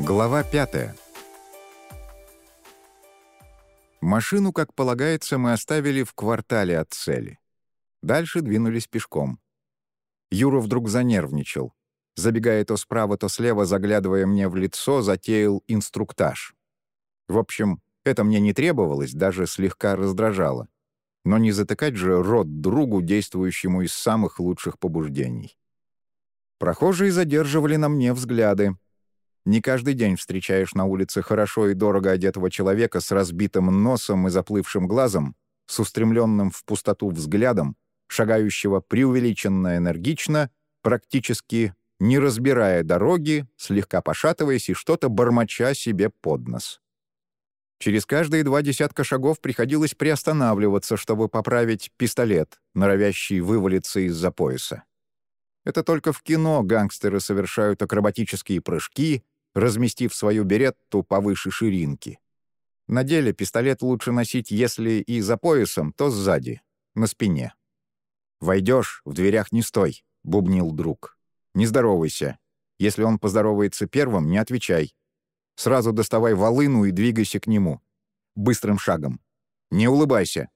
Глава 5 Машину, как полагается, мы оставили в квартале от цели. Дальше двинулись пешком. Юра вдруг занервничал. Забегая то справа, то слева, заглядывая мне в лицо, затеял инструктаж. В общем, это мне не требовалось, даже слегка раздражало. Но не затыкать же рот другу, действующему из самых лучших побуждений. Прохожие задерживали на мне взгляды. Не каждый день встречаешь на улице хорошо и дорого одетого человека с разбитым носом и заплывшим глазом, с устремленным в пустоту взглядом, шагающего преувеличенно энергично, практически не разбирая дороги, слегка пошатываясь и что-то бормоча себе под нос. Через каждые два десятка шагов приходилось приостанавливаться, чтобы поправить пистолет, норовящий вывалиться из-за пояса. Это только в кино гангстеры совершают акробатические прыжки, разместив свою беретту повыше ширинки. На деле пистолет лучше носить, если и за поясом, то сзади, на спине. «Войдешь, в дверях не стой», — бубнил друг. «Не здоровайся. Если он поздоровается первым, не отвечай. Сразу доставай волыну и двигайся к нему. Быстрым шагом. Не улыбайся.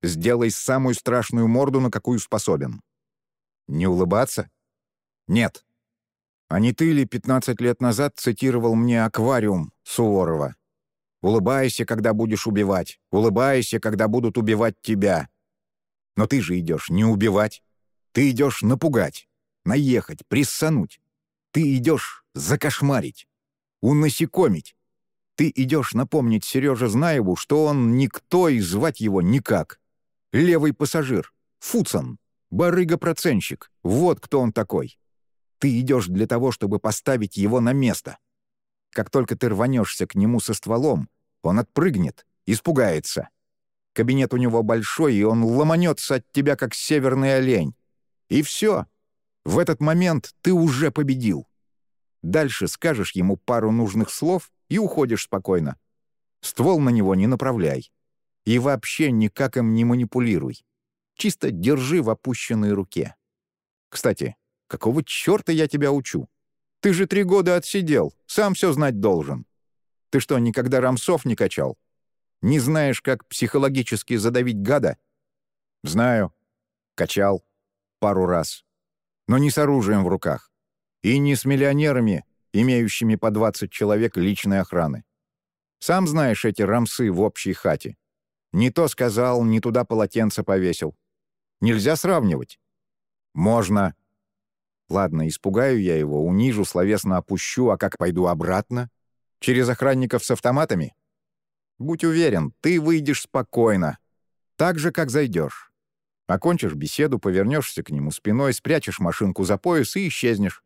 Сделай самую страшную морду, на какую способен. Не улыбаться? Нет. А не ты ли 15 лет назад цитировал мне «Аквариум» Суворова? «Улыбайся, когда будешь убивать. Улыбайся, когда будут убивать тебя». Но ты же идешь не убивать. Ты идешь напугать, наехать, приссануть. Ты идешь закошмарить унасекомить. Ты идешь напомнить Сереже Знаеву, что он никто и звать его никак. Левый пассажир, Фуцан, барыга-проценщик, вот кто он такой. Ты идешь для того, чтобы поставить его на место. Как только ты рванешься к нему со стволом, он отпрыгнет, испугается. Кабинет у него большой, и он ломанется от тебя, как северный олень. И все. В этот момент ты уже победил. Дальше скажешь ему пару нужных слов и уходишь спокойно. Ствол на него не направляй. И вообще никак им не манипулируй. Чисто держи в опущенной руке. Кстати, какого черта я тебя учу? Ты же три года отсидел, сам все знать должен. Ты что, никогда рамсов не качал? Не знаешь, как психологически задавить гада? Знаю. Качал. Пару раз. Но не с оружием в руках. И не с миллионерами, имеющими по 20 человек личной охраны. Сам знаешь эти рамсы в общей хате. Не то сказал, не туда полотенце повесил. Нельзя сравнивать. Можно. Ладно, испугаю я его, унижу, словесно опущу, а как пойду обратно? Через охранников с автоматами? Будь уверен, ты выйдешь спокойно. Так же, как зайдешь. Окончишь беседу, повернешься к нему спиной, спрячешь машинку за пояс и исчезнешь.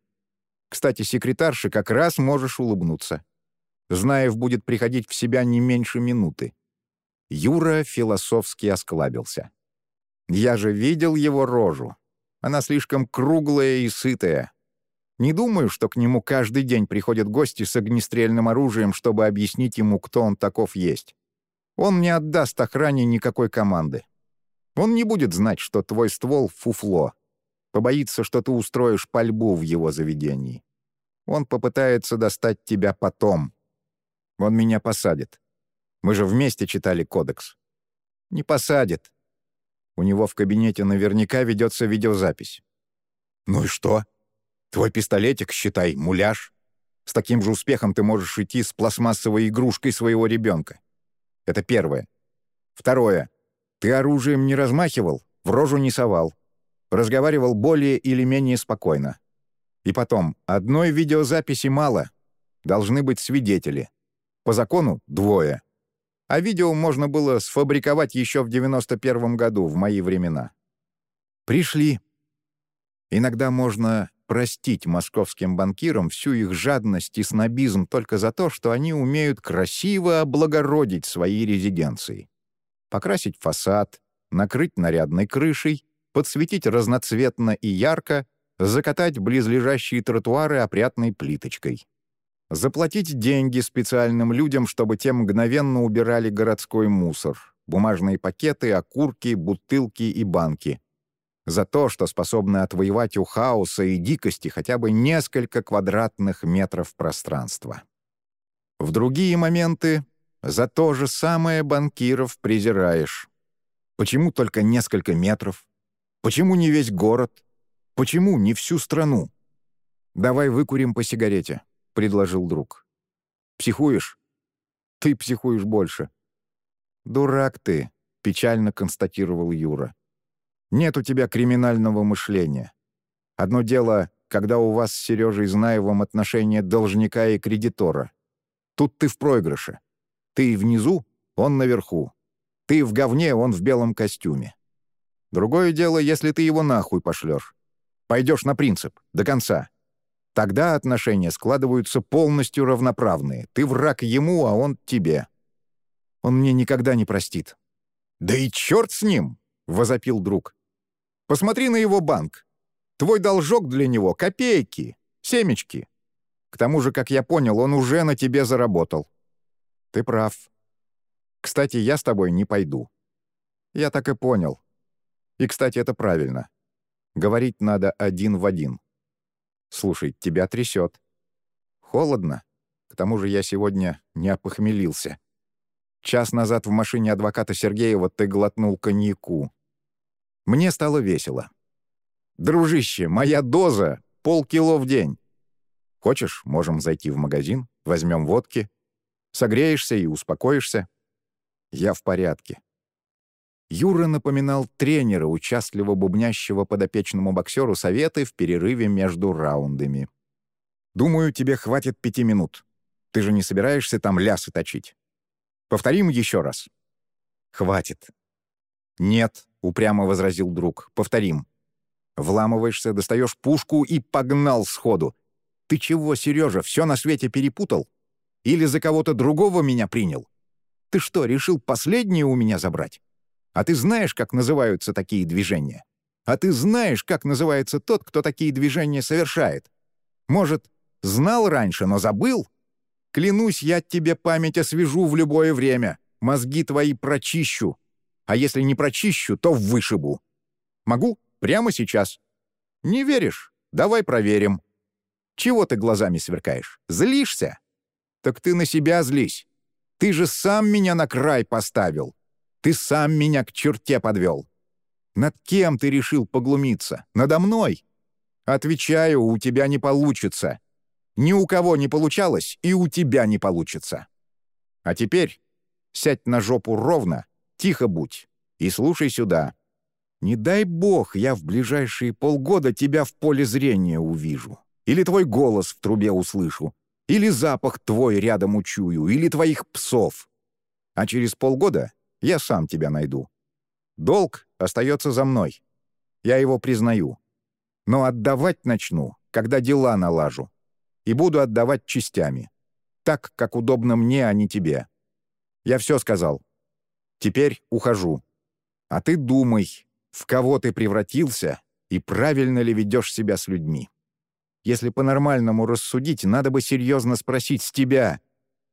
Кстати, секретарше как раз можешь улыбнуться. Знаев будет приходить в себя не меньше минуты. Юра философски осклабился. Я же видел его рожу. Она слишком круглая и сытая. Не думаю, что к нему каждый день приходят гости с огнестрельным оружием, чтобы объяснить ему, кто он таков есть. Он не отдаст охране никакой команды. Он не будет знать, что твой ствол — фуфло. Побоится, что ты устроишь пальбу в его заведении. Он попытается достать тебя потом. Он меня посадит. Мы же вместе читали кодекс. Не посадит. У него в кабинете наверняка ведется видеозапись. Ну и что? Твой пистолетик, считай, муляж. С таким же успехом ты можешь идти с пластмассовой игрушкой своего ребенка. Это первое. Второе. Ты оружием не размахивал, в рожу не совал разговаривал более или менее спокойно. И потом, одной видеозаписи мало. Должны быть свидетели. По закону — двое. А видео можно было сфабриковать еще в 91 году, в мои времена. Пришли. Иногда можно простить московским банкирам всю их жадность и снобизм только за то, что они умеют красиво облагородить свои резиденции. Покрасить фасад, накрыть нарядной крышей, подсветить разноцветно и ярко, закатать близлежащие тротуары опрятной плиточкой. Заплатить деньги специальным людям, чтобы те мгновенно убирали городской мусор, бумажные пакеты, окурки, бутылки и банки. За то, что способны отвоевать у хаоса и дикости хотя бы несколько квадратных метров пространства. В другие моменты за то же самое банкиров презираешь. Почему только несколько метров? Почему не весь город? Почему не всю страну? «Давай выкурим по сигарете», — предложил друг. «Психуешь?» «Ты психуешь больше». «Дурак ты», — печально констатировал Юра. «Нет у тебя криминального мышления. Одно дело, когда у вас с Сережей Знаевым отношения должника и кредитора. Тут ты в проигрыше. Ты внизу, он наверху. Ты в говне, он в белом костюме. Другое дело, если ты его нахуй пошлешь. Пойдешь на принцип, до конца. Тогда отношения складываются полностью равноправные. Ты враг ему, а он тебе. Он мне никогда не простит». «Да и черт с ним!» — возопил друг. «Посмотри на его банк. Твой должок для него — копейки, семечки. К тому же, как я понял, он уже на тебе заработал». «Ты прав. Кстати, я с тобой не пойду». «Я так и понял. И, кстати, это правильно. Говорить надо один в один. Слушай, тебя трясет. Холодно. К тому же я сегодня не опохмелился. Час назад в машине адвоката Сергеева ты глотнул коньяку. Мне стало весело. «Дружище, моя доза — полкило в день. Хочешь, можем зайти в магазин, возьмем водки. Согреешься и успокоишься. Я в порядке». Юра напоминал тренера, участливо бубнящего подопечному боксеру советы в перерыве между раундами. «Думаю, тебе хватит пяти минут. Ты же не собираешься там лясы точить. Повторим еще раз». «Хватит». «Нет», — упрямо возразил друг, — «повторим». Вламываешься, достаешь пушку и погнал сходу. «Ты чего, Сережа, все на свете перепутал? Или за кого-то другого меня принял? Ты что, решил последнее у меня забрать?» А ты знаешь, как называются такие движения? А ты знаешь, как называется тот, кто такие движения совершает? Может, знал раньше, но забыл? Клянусь, я тебе память освежу в любое время, мозги твои прочищу. А если не прочищу, то вышибу. Могу? Прямо сейчас. Не веришь? Давай проверим. Чего ты глазами сверкаешь? Злишься? Так ты на себя злись. Ты же сам меня на край поставил. Ты сам меня к черте подвел. Над кем ты решил поглумиться? Надо мной? Отвечаю, у тебя не получится. Ни у кого не получалось, и у тебя не получится. А теперь сядь на жопу ровно, тихо будь и слушай сюда. Не дай бог я в ближайшие полгода тебя в поле зрения увижу. Или твой голос в трубе услышу. Или запах твой рядом учую. Или твоих псов. А через полгода я сам тебя найду. Долг остается за мной. Я его признаю. Но отдавать начну, когда дела налажу. И буду отдавать частями. Так, как удобно мне, а не тебе. Я все сказал. Теперь ухожу. А ты думай, в кого ты превратился и правильно ли ведешь себя с людьми. Если по-нормальному рассудить, надо бы серьезно спросить с тебя,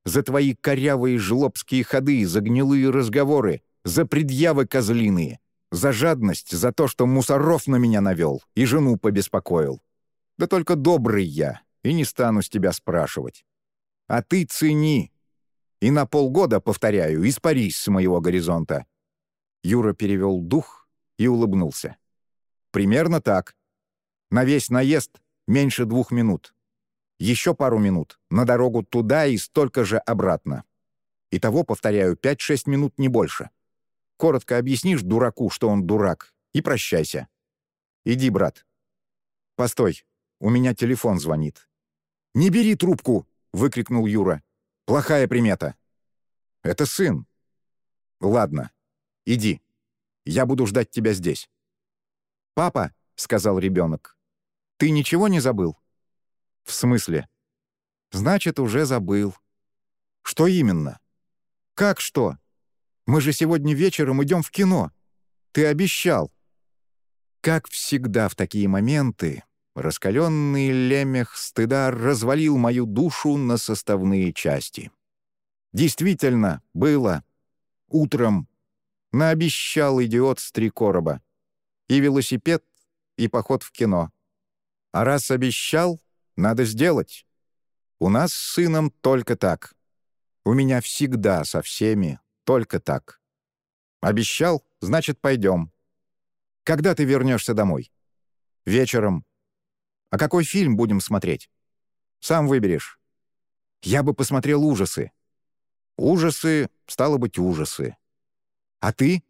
за твои корявые жлобские ходы, за гнилые разговоры, за предъявы козлиные, за жадность, за то, что мусоров на меня навел и жену побеспокоил. Да только добрый я, и не стану с тебя спрашивать. А ты цени. И на полгода, повторяю, испарись с моего горизонта». Юра перевел дух и улыбнулся. «Примерно так. На весь наезд меньше двух минут. Еще пару минут на дорогу туда и столько же обратно. Итого, повторяю, 5-6 минут, не больше. Коротко объяснишь дураку, что он дурак, и прощайся. Иди, брат. Постой, у меня телефон звонит. «Не бери трубку!» — выкрикнул Юра. «Плохая примета». «Это сын». «Ладно, иди. Я буду ждать тебя здесь». «Папа», — сказал ребенок, — «ты ничего не забыл?» «В смысле?» «Значит, уже забыл». «Что именно?» «Как что? Мы же сегодня вечером идем в кино. Ты обещал». Как всегда в такие моменты, раскаленный лемех стыда развалил мою душу на составные части. Действительно, было. Утром наобещал идиот с три короба. И велосипед, и поход в кино. А раз обещал, надо сделать. У нас с сыном только так. У меня всегда со всеми только так. Обещал, значит, пойдем. Когда ты вернешься домой? Вечером. А какой фильм будем смотреть? Сам выберешь. Я бы посмотрел ужасы. Ужасы, стало быть, ужасы. А ты?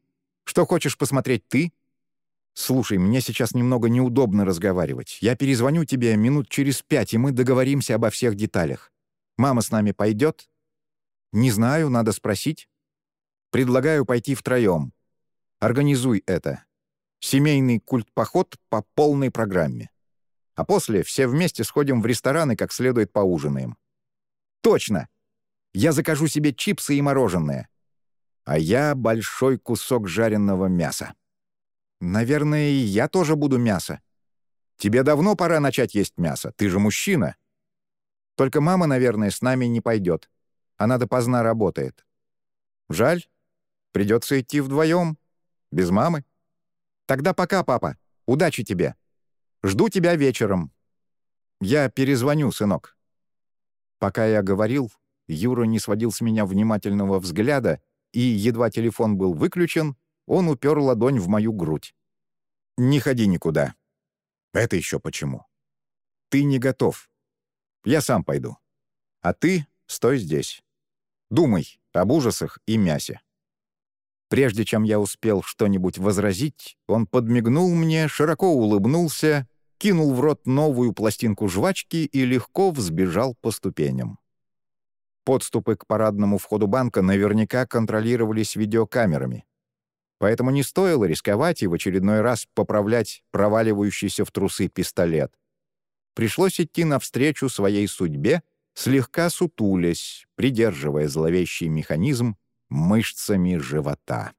Что хочешь посмотреть ты? Слушай, мне сейчас немного неудобно разговаривать. Я перезвоню тебе минут через пять, и мы договоримся обо всех деталях. Мама с нами пойдет? Не знаю, надо спросить. Предлагаю пойти втроем. Организуй это. Семейный культ-поход по полной программе. А после все вместе сходим в ресторан и как следует поужинаем. Точно! Я закажу себе чипсы и мороженое. А я большой кусок жареного мяса. Наверное, и я тоже буду мясо. Тебе давно пора начать есть мясо, ты же мужчина. Только мама, наверное, с нами не пойдет. Она допоздна работает. Жаль, Придется идти вдвоем. Без мамы. Тогда пока, папа. Удачи тебе. Жду тебя вечером. Я перезвоню, сынок». Пока я говорил, Юра не сводил с меня внимательного взгляда, и, едва телефон был выключен, он упер ладонь в мою грудь. «Не ходи никуда». «Это еще почему?» «Ты не готов. Я сам пойду. А ты стой здесь. Думай об ужасах и мясе». Прежде чем я успел что-нибудь возразить, он подмигнул мне, широко улыбнулся, кинул в рот новую пластинку жвачки и легко взбежал по ступеням. Подступы к парадному входу банка наверняка контролировались видеокамерами. Поэтому не стоило рисковать и в очередной раз поправлять проваливающийся в трусы пистолет. Пришлось идти навстречу своей судьбе, слегка сутулясь, придерживая зловещий механизм мышцами живота.